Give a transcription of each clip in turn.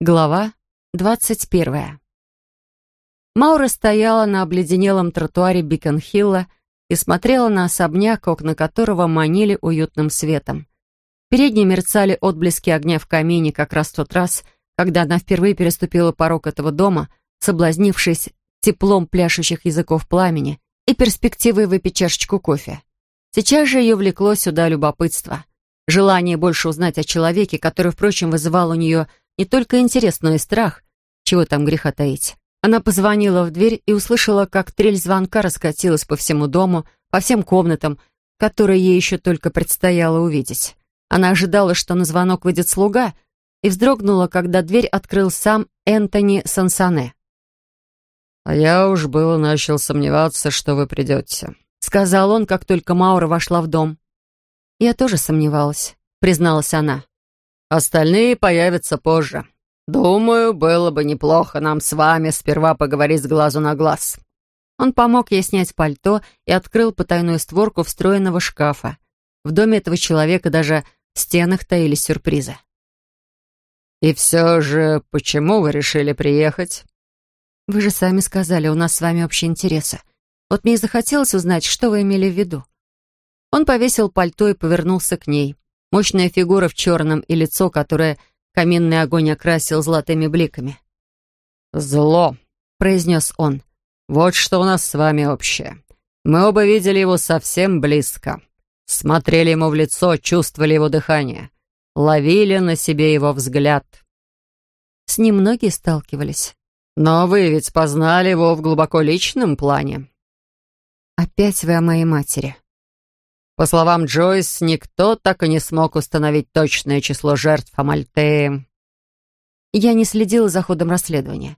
Глава двадцать первая. Маура стояла на обледенелом тротуаре Бикон-Хилла и смотрела на особняк, окна которого манили уютным светом. Передние мерцали отблески огня в камине как раз в тот раз, когда она впервые переступила порог этого дома, соблазнившись теплом пляшущих языков пламени и перспективой выпить чашечку кофе. Сейчас же ее влекло сюда любопытство. Желание больше узнать о человеке, который, впрочем, вызывал у нее не только интерес, но и страх. Чего там греха таить. Она позвонила в дверь и услышала, как трель звонка раскатилась по всему дому, по всем комнатам, которые ей еще только предстояло увидеть. Она ожидала, что на звонок выйдет слуга, и вздрогнула, когда дверь открыл сам Энтони Сансане. «А я уж было начал сомневаться, что вы придете», — сказал он, как только Маура вошла в дом. «Я тоже сомневалась», — призналась она. Остальные появятся позже. Думаю, было бы неплохо нам с вами сперва поговорить с глазу на глаз». Он помог ей снять пальто и открыл потайную створку встроенного шкафа. В доме этого человека даже в стенах таились сюрпризы. «И все же, почему вы решили приехать?» «Вы же сами сказали, у нас с вами общие интересы. Вот мне и захотелось узнать, что вы имели в виду». Он повесил пальто и повернулся к ней. Мощная фигура в черном и лицо, которое каминный огонь окрасил золотыми бликами. «Зло», — произнес он. «Вот что у нас с вами общее. Мы оба видели его совсем близко. Смотрели ему в лицо, чувствовали его дыхание. Ловили на себе его взгляд». С ним многие сталкивались. «Но вы ведь познали его в глубоко личном плане». «Опять вы о моей матери», по словам Джойс, никто так и не смог установить точное число жертв Амальтеи. Я не следила за ходом расследования.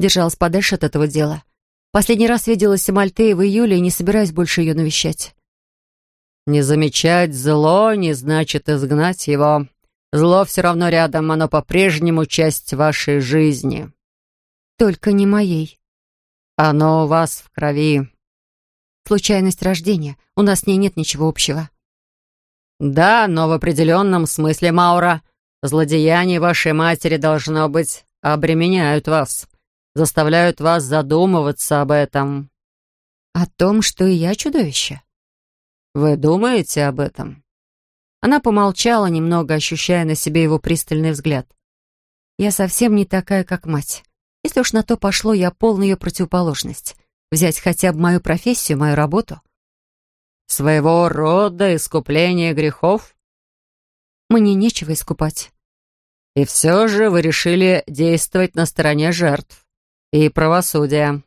Держалась подальше от этого дела. Последний раз виделась с Амальтеей в июле и не собираюсь больше ее навещать. Не замечать зло не значит изгнать его. Зло все равно рядом, оно по-прежнему часть вашей жизни. Только не моей. Оно у вас в крови. Случайность рождения. У нас с ней нет ничего общего». «Да, но в определенном смысле, Маура, злодеяния вашей матери, должно быть, обременяют вас, заставляют вас задумываться об этом». «О том, что и я чудовище?» «Вы думаете об этом?» Она помолчала, немного ощущая на себе его пристальный взгляд. «Я совсем не такая, как мать. Если уж на то пошло, я полная ее противоположность. Взять хотя бы мою профессию, мою работу. Своего рода искупление грехов? Мне нечего искупать. И все же вы решили действовать на стороне жертв и правосудия.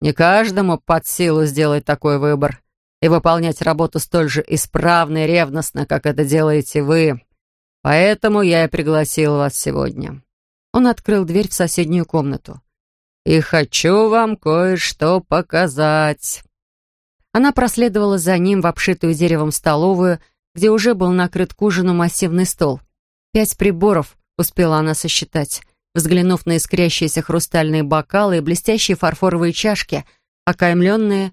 Не каждому под силу сделать такой выбор и выполнять работу столь же исправно и ревностно, как это делаете вы. Поэтому я и пригласил вас сегодня». Он открыл дверь в соседнюю комнату и хочу вам кое-что показать». Она проследовала за ним в обшитую деревом столовую, где уже был накрыт к ужину массивный стол. Пять приборов успела она сосчитать, взглянув на искрящиеся хрустальные бокалы и блестящие фарфоровые чашки, окаймленные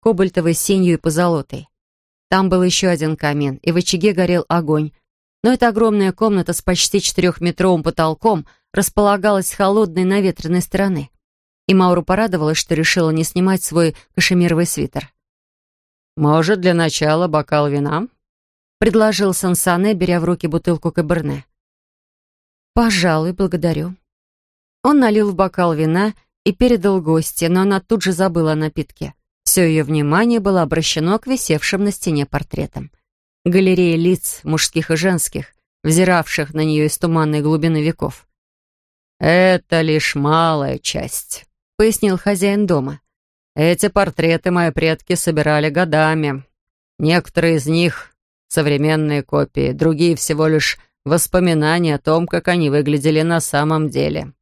кобальтовой синью и позолотой. Там был еще один камин, и в очаге горел огонь. Но эта огромная комната с почти четырехметровым потолком располагалась с холодной наветренной стороны и Мауру порадовалась, что решила не снимать свой кашемировый свитер. «Может, для начала бокал вина?» — предложил Сансане, беря в руки бутылку каберне. «Пожалуй, благодарю». Он налил в бокал вина и передал гости, но она тут же забыла о напитке. Все ее внимание было обращено к висевшим на стене портретам. Галерея лиц, мужских и женских, взиравших на нее из туманной глубины веков. «Это лишь малая часть», — пояснил хозяин дома. «Эти портреты мои предки собирали годами. Некоторые из них — современные копии, другие всего лишь воспоминания о том, как они выглядели на самом деле.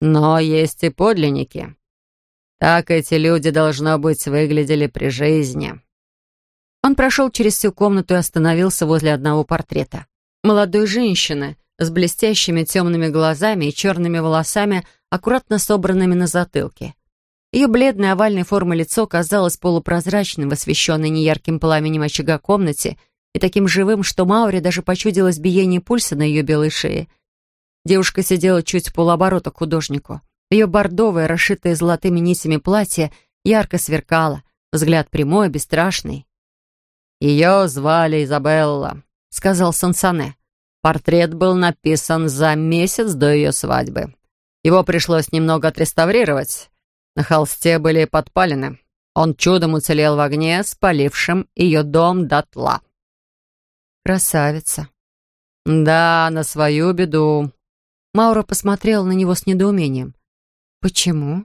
Но есть и подлинники. Так эти люди, должно быть, выглядели при жизни». Он прошел через всю комнату и остановился возле одного портрета. Молодой женщины с блестящими темными глазами и черными волосами, аккуратно собранными на затылке. Ее бледное овальной формы лицо казалось полупрозрачным в освещенной неярким пламенем очага комнате и таким живым, что Мауре даже почудилось биение пульса на ее белой шее. Девушка сидела чуть в полоборота к художнику. Ее бордовое, расшитое золотыми нитями платье ярко сверкало, взгляд прямой, бесстрашный. «Ее звали Изабелла», — сказал Сансане. Портрет был написан за месяц до ее свадьбы. Его пришлось немного отреставрировать. На холсте были подпалины. Он чудом уцелел в огне, спалившем ее дом дотла. «Красавица». «Да, на свою беду». Маура посмотрела на него с недоумением. «Почему?»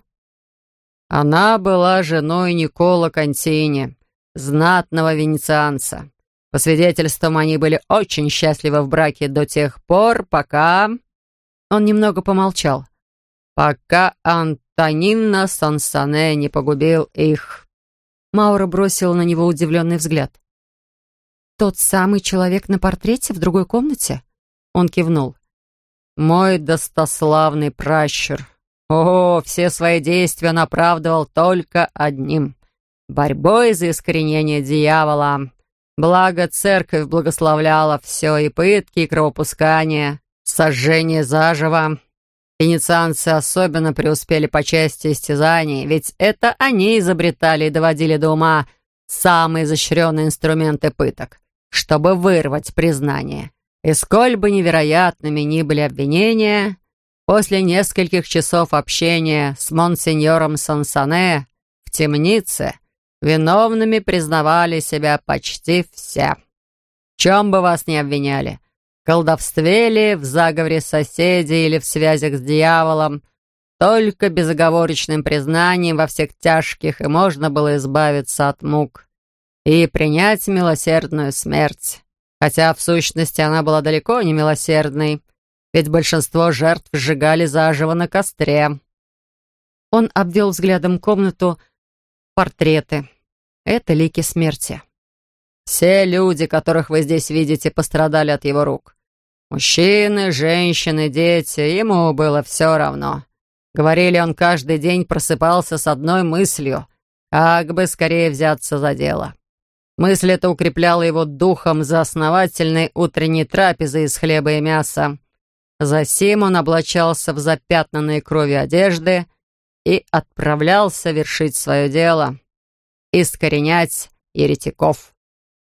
Она была женой Никола Контини, знатного венецианца. По свидетельствам, они были очень счастливы в браке до тех пор, пока... Он немного помолчал. Пока Антонина Сансане не погубил их. Маура бросила на него удивленный взгляд. «Тот самый человек на портрете в другой комнате?» Он кивнул. «Мой достославный пращур. О, все свои действия он оправдывал только одним — борьбой за искоренение дьявола. Благо, церковь благословляла все, и пытки, и кровопускания, сожжение заживо. Венецианцы особенно преуспели по части истязаний, ведь это они изобретали и доводили до ума самые изощренные инструменты пыток, чтобы вырвать признание. И сколь бы невероятными ни были обвинения, После нескольких часов общения с монсеньором Сансане в темнице виновными признавали себя почти все. В чем бы вас ни обвиняли, колдовстве ли, в заговоре соседей или в связях с дьяволом, только безоговорочным признанием во всех тяжких и можно было избавиться от мук и принять милосердную смерть. Хотя, в сущности, она была далеко не милосердной, ведь большинство жертв сжигали заживо на костре. Он обвел взглядом комнату портреты. Это лики смерти. Все люди, которых вы здесь видите, пострадали от его рук. Мужчины, женщины, дети, ему было все равно. Говорили, он каждый день просыпался с одной мыслью, как бы скорее взяться за дело. Мысль эта укрепляла его духом за основательной утренней трапезой из хлеба и мяса, Засим он облачался в запятнанные кровью одежды и отправлялся вершить свое дело — искоренять еретиков.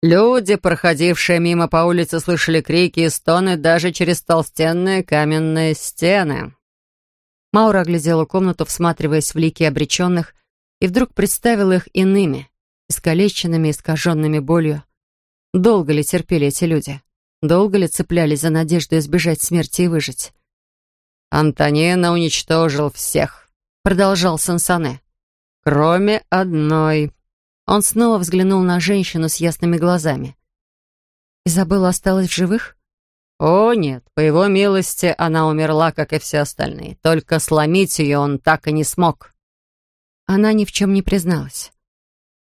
Люди, проходившие мимо по улице, слышали крики и стоны даже через толстенные каменные стены. Маура оглядела комнату, всматриваясь в лики обреченных, и вдруг представила их иными, искалеченными, искаженными болью. Долго ли терпели эти люди? Долго ли цеплялись за надежду избежать смерти и выжить? «Антонина уничтожил всех», — продолжал Сансане. «Кроме одной». Он снова взглянул на женщину с ясными глазами. «Изабелла осталась в живых?» «О, нет, по его милости она умерла, как и все остальные. Только сломить ее он так и не смог». Она ни в чем не призналась.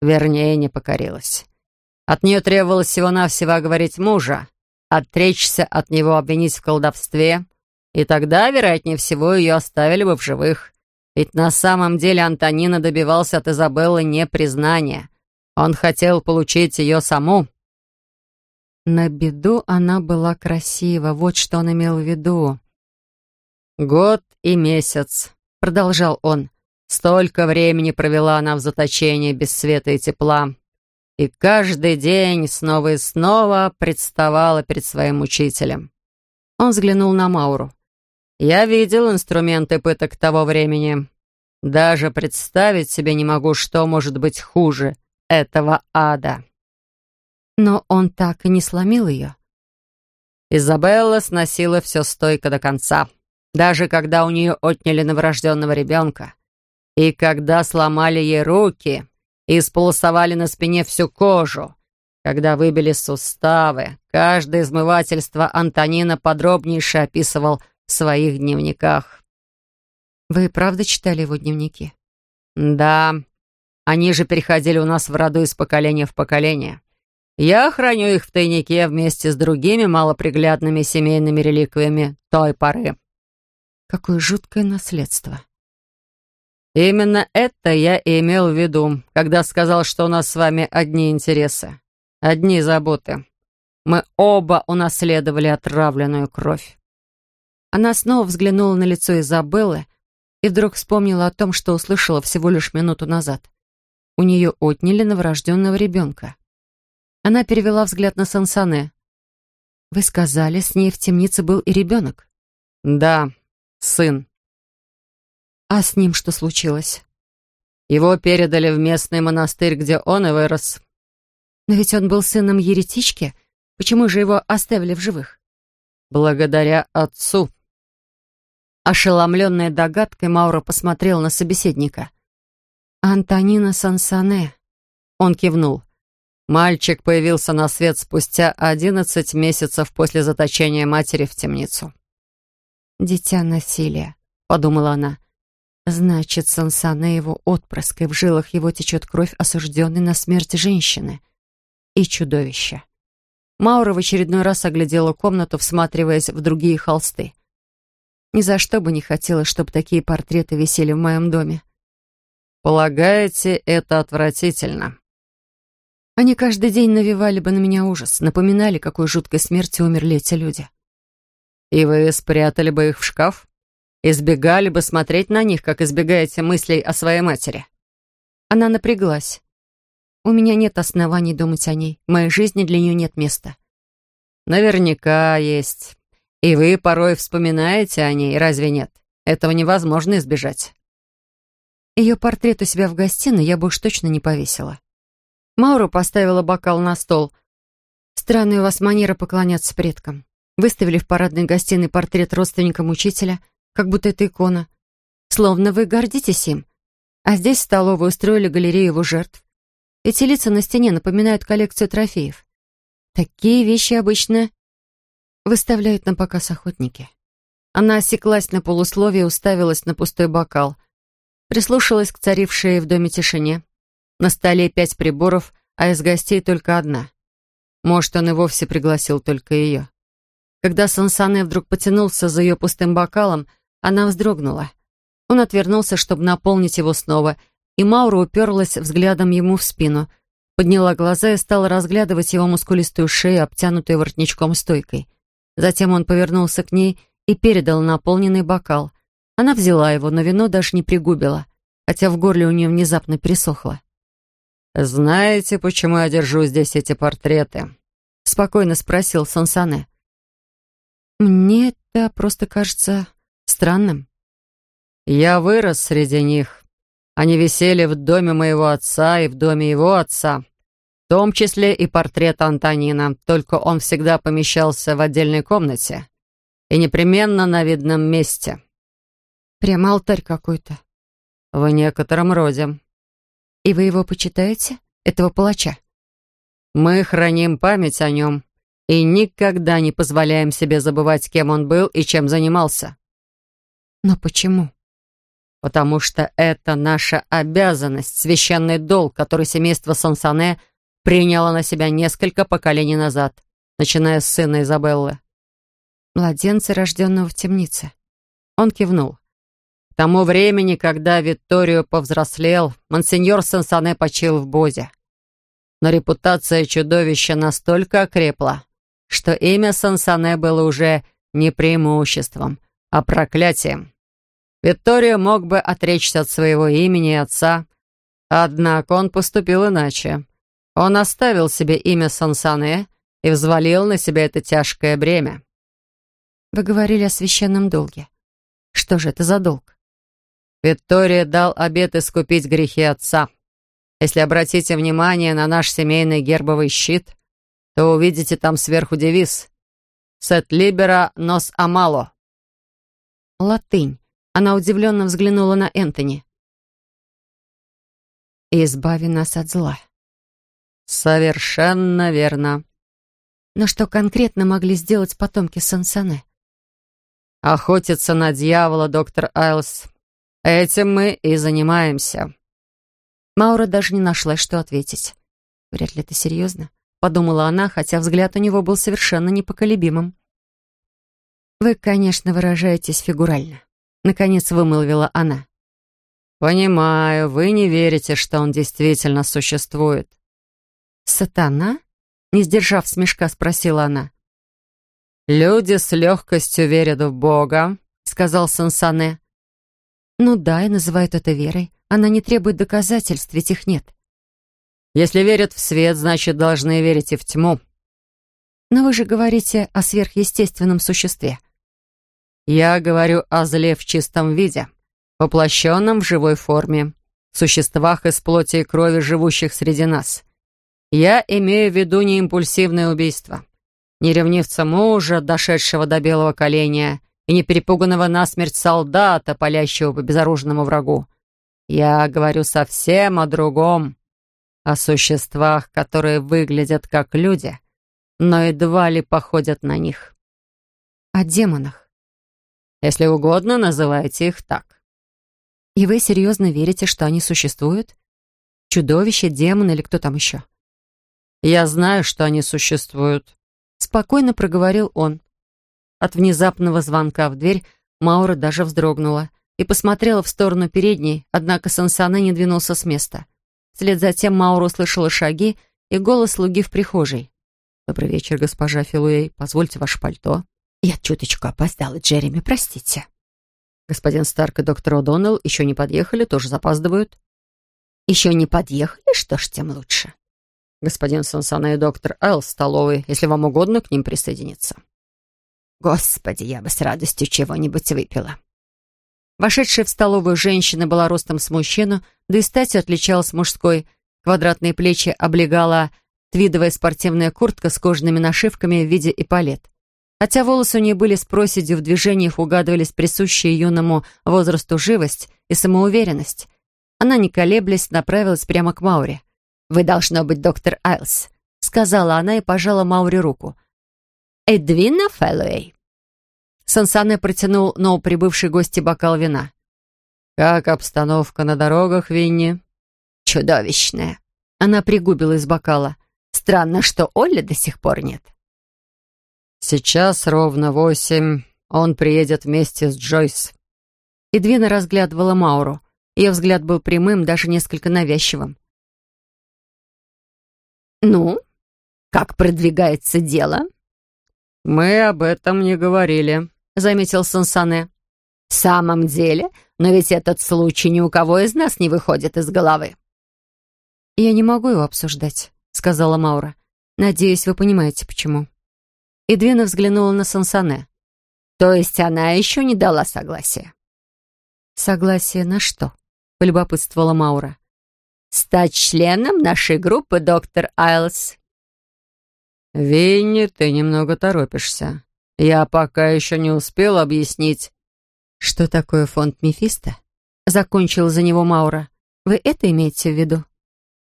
Вернее, не покорилась. От нее требовалось всего-навсего оговорить мужа, отречься от него, обвинить в колдовстве, и тогда, вероятнее всего, ее оставили бы в живых. Ведь на самом деле Антонина добивался от Изабеллы не признания. Он хотел получить ее саму. На беду она была красива, вот что он имел в виду. «Год и месяц», — продолжал он. «Столько времени провела она в заточении без света и тепла и каждый день снова и снова представала перед своим учителем. Он взглянул на Мауру. «Я видел инструменты пыток того времени. Даже представить себе не могу, что может быть хуже этого ада». Но он так и не сломил ее. Изабелла сносила все стойко до конца, даже когда у нее отняли новорожденного ребенка. И когда сломали ей руки, и сполосовали на спине всю кожу. Когда выбили суставы, каждое измывательство Антонина подробнейше описывал в своих дневниках. «Вы правда читали его дневники?» «Да. Они же переходили у нас в роду из поколения в поколение. Я храню их в тайнике вместе с другими малоприглядными семейными реликвиями той поры». «Какое жуткое наследство!» Именно это я и имел в виду, когда сказал, что у нас с вами одни интересы, одни заботы. Мы оба унаследовали отравленную кровь. Она снова взглянула на лицо Изабеллы и вдруг вспомнила о том, что услышала всего лишь минуту назад. У нее отняли новорожденного ребенка. Она перевела взгляд на Сансане. «Вы сказали, с ней в темнице был и ребенок?» «Да, сын». «А с ним что случилось?» «Его передали в местный монастырь, где он и вырос». «Но ведь он был сыном еретички. Почему же его оставили в живых?» «Благодаря отцу». Ошеломленная догадкой, Маура посмотрел на собеседника. «Антонина Сансане». Он кивнул. Мальчик появился на свет спустя одиннадцать месяцев после заточения матери в темницу. «Дитя насилия», — подумала она. «Значит, Сансане его отпрыск, и в жилах его течет кровь осужденной на смерть женщины и чудовища». Маура в очередной раз оглядела комнату, всматриваясь в другие холсты. Ни за что бы не хотела, чтобы такие портреты висели в моем доме. «Полагаете, это отвратительно?» Они каждый день навевали бы на меня ужас, напоминали, какой жуткой смертью умерли эти люди. «И вы спрятали бы их в шкаф? Избегали бы смотреть на них, как избегаете мыслей о своей матери?» Она напряглась. У меня нет оснований думать о ней. В моей жизни для нее нет места. Наверняка есть. И вы порой вспоминаете о ней, разве нет? Этого невозможно избежать. Ее портрет у себя в гостиной я бы уж точно не повесила. Маура поставила бокал на стол. Странная у вас манера поклоняться предкам. Выставили в парадной гостиной портрет родственника учителя, как будто это икона. Словно вы гордитесь им. А здесь в столовой устроили галерею его жертв. Эти лица на стене напоминают коллекцию трофеев. Такие вещи обычно выставляют на показ охотники. Она осеклась на полусловие и уставилась на пустой бокал. Прислушалась к царившей в доме тишине. На столе пять приборов, а из гостей только одна. Может, он и вовсе пригласил только ее. Когда Сансане вдруг потянулся за ее пустым бокалом, она вздрогнула. Он отвернулся, чтобы наполнить его снова, и Маура уперлась взглядом ему в спину, подняла глаза и стала разглядывать его мускулистую шею, обтянутую воротничком стойкой. Затем он повернулся к ней и передал наполненный бокал. Она взяла его, но вино даже не пригубила, хотя в горле у нее внезапно пересохло. «Знаете, почему я держу здесь эти портреты?» — спокойно спросил Сансане. «Мне это просто кажется странным». «Я вырос среди них. Они висели в доме моего отца и в доме его отца, в том числе и портрет Антонина, только он всегда помещался в отдельной комнате и непременно на видном месте». «Прям алтарь какой-то». «В некотором роде», «И вы его почитаете, этого палача?» «Мы храним память о нем и никогда не позволяем себе забывать, кем он был и чем занимался». «Но почему?» «Потому что это наша обязанность, священный долг, который семейство Сансане приняло на себя несколько поколений назад, начиная с сына Изабеллы». «Младенца, рожденного в темнице». Он кивнул. К тому времени, когда Витторио повзрослел, монсеньор Сансане почил в Бозе. Но репутация чудовища настолько окрепла, что имя Сансане было уже не преимуществом, а проклятием. Витторио мог бы отречься от своего имени и отца, однако он поступил иначе. Он оставил себе имя Сансане и взвалил на себя это тяжкое бремя. Вы говорили о священном долге. Что же это за долг? Виктория дал обет искупить грехи отца. Если обратите внимание на наш семейный гербовый щит, то увидите там сверху девиз «Сет либера нос амало». Латынь. Она удивленно взглянула на Энтони. «Избави нас от зла». «Совершенно верно». Но что конкретно могли сделать потомки Сансане? «Охотиться на дьявола, доктор Айлс, Этим мы и занимаемся». Маура даже не нашла, что ответить. «Вряд ли это серьезно», — подумала она, хотя взгляд у него был совершенно непоколебимым. «Вы, конечно, выражаетесь фигурально», — наконец вымолвила она. «Понимаю, вы не верите, что он действительно существует». «Сатана?» — не сдержав смешка, спросила она. «Люди с легкостью верят в Бога», — сказал Сансане. «Ну да, и называют это верой. Она не требует доказательств, ведь их нет». «Если верят в свет, значит, должны верить и в тьму». «Но вы же говорите о сверхъестественном существе». «Я говорю о зле в чистом виде, воплощенном в живой форме, существах из плоти и крови, живущих среди нас. Я имею в виду не импульсивное убийство, не ревнивца мужа, дошедшего до белого коленя, и не перепуганного насмерть солдата, палящего по безоружному врагу. Я говорю совсем о другом, о существах, которые выглядят как люди, но едва ли походят на них. О демонах. Если угодно, называйте их так. И вы серьезно верите, что они существуют? Чудовище, демон или кто там еще? Я знаю, что они существуют. Спокойно проговорил он. От внезапного звонка в дверь Маура даже вздрогнула и посмотрела в сторону передней, однако Сансане не двинулся с места. Вслед за тем Маура услышала шаги и голос слуги в прихожей. «Добрый вечер, госпожа Филуэй. Позвольте ваше пальто». «Я чуточку опоздала, Джереми, простите». Господин Старк и доктор О'Доннелл еще не подъехали, тоже запаздывают. «Еще не подъехали? Что ж, тем лучше». Господин Сансана и доктор Эл в столовой, если вам угодно к ним присоединиться. Господи, я бы с радостью чего-нибудь выпила. Вошедшая в столовую женщина была ростом с мужчину, да и статью отличалась мужской. Квадратные плечи облегала твидовая спортивная куртка с кожаными нашивками в виде эполет. Хотя волосы у нее были с проседью, в движениях угадывались присущие юному возрасту живость и самоуверенность. Она, не колеблясь, направилась прямо к Мауре. «Вы, должно быть, доктор Айлс», — сказала она и пожала Мауре руку. Эдвина Фэллоуэй». Сансане протянул новоприбывшей гости бокал вина. «Как обстановка на дорогах, Винни?» «Чудовищная». Она пригубила из бокала. «Странно, что Олли до сих пор нет». «Сейчас ровно восемь. Он приедет вместе с Джойс». Эдвина разглядывала Мауру. Ее взгляд был прямым, даже несколько навязчивым. «Ну, как продвигается дело?» «Мы об этом не говорили», — заметил Сансане. «В самом деле? Но ведь этот случай ни у кого из нас не выходит из головы». «Я не могу его обсуждать», — сказала Маура. «Надеюсь, вы понимаете, почему». Эдвина взглянула на Сансане. «То есть она еще не дала согласия?» «Согласие на что?» — полюбопытствовала Маура. «Стать членом нашей группы, доктор Айлс», «Винни, ты немного торопишься. Я пока еще не успел объяснить...» «Что такое фонд Мефисто?» Закончил за него Маура. «Вы это имеете в виду?»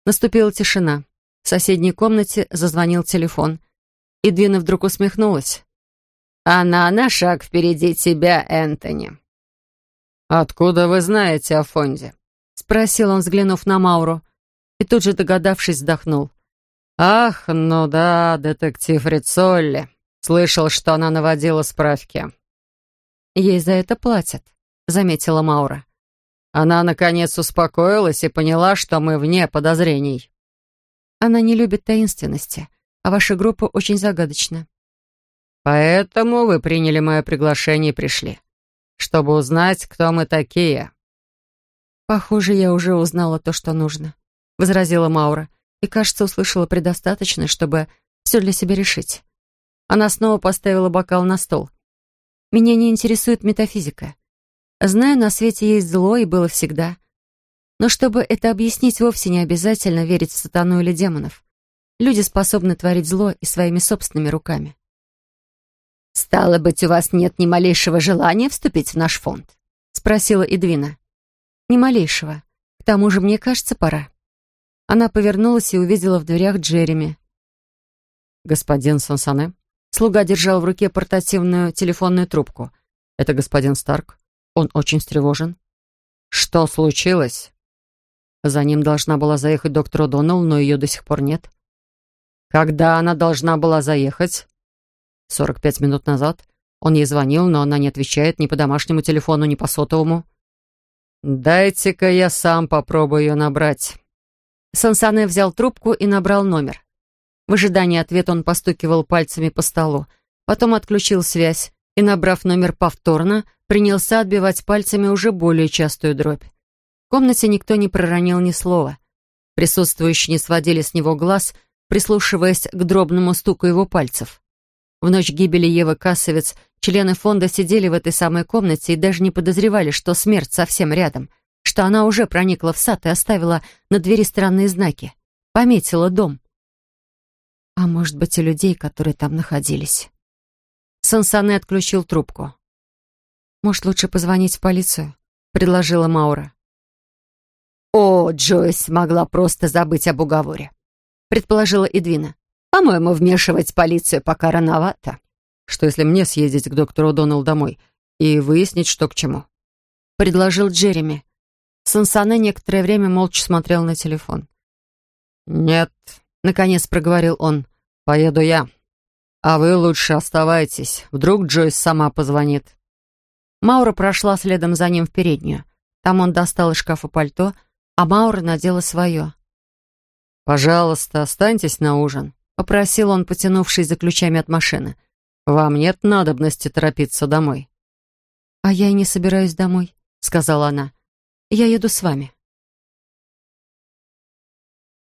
Наступила тишина. В соседней комнате зазвонил телефон. И Двина вдруг усмехнулась. «Она на шаг впереди тебя, Энтони». «Откуда вы знаете о фонде?» Спросил он, взглянув на Мауру. И тут же, догадавшись, вздохнул. «Ах, ну да, детектив Рицолли. Слышал, что она наводила справки». «Ей за это платят», — заметила Маура. Она, наконец, успокоилась и поняла, что мы вне подозрений. Она не любит таинственности, а ваша группа очень загадочна. Поэтому вы приняли мое приглашение и пришли, чтобы узнать, кто мы такие. Похоже, я уже узнала то, что нужно, — возразила Маура и, кажется, услышала предостаточно, чтобы все для себя решить. Она снова поставила бокал на стол. «Меня не интересует метафизика. Знаю, на свете есть зло, и было всегда. Но чтобы это объяснить, вовсе не обязательно верить в сатану или демонов. Люди способны творить зло и своими собственными руками». «Стало быть, у вас нет ни малейшего желания вступить в наш фонд?» — спросила Эдвина. «Ни малейшего. К тому же, мне кажется, пора». Она повернулась и увидела в дверях Джереми. «Господин Сансане?» Слуга держал в руке портативную телефонную трубку. «Это господин Старк. Он очень встревожен». «Что случилось?» За ним должна была заехать доктор О'Доннелл, но ее до сих пор нет. «Когда она должна была заехать?» «Сорок пять минут назад. Он ей звонил, но она не отвечает ни по домашнему телефону, ни по сотовому». «Дайте-ка я сам попробую ее набрать». Сансане взял трубку и набрал номер. В ожидании ответа он постукивал пальцами по столу. потом отключил связь и, набрав номер повторно, принялся отбивать пальцами уже более частую дробь. В комнате никто не проронил ни слова. Присутствующие не сводили с него глаз, прислушиваясь к дробному стуку его пальцев. В ночь гибели Евы Кассовец члены фонда сидели в этой самой комнате и даже не подозревали, что смерть совсем рядом, что она уже проникла в сад и оставила на двери странные знаки, пометила дом. А может быть, и людей, которые там находились. Сансане отключил трубку. «Может, лучше позвонить в полицию?» — предложила Маура. «О, Джойс могла просто забыть об уговоре», — предположила Эдвина. «По-моему, вмешивать полицию пока рановато». «Что, если мне съездить к доктору Доналл домой и выяснить, что к чему?» — предложил Джереми. Сансане некоторое время молча смотрел на телефон. «Нет», — наконец проговорил он, — «поеду я. А вы лучше оставайтесь. Вдруг Джойс сама позвонит». Маура прошла следом за ним в переднюю. Там он достал из шкафа пальто, а Маура надела свое. «Пожалуйста, останьтесь на ужин», — попросил он, потянувшись за ключами от машины. «Вам нет надобности торопиться домой». «А я и не собираюсь домой», — сказала она. «Я еду с вами».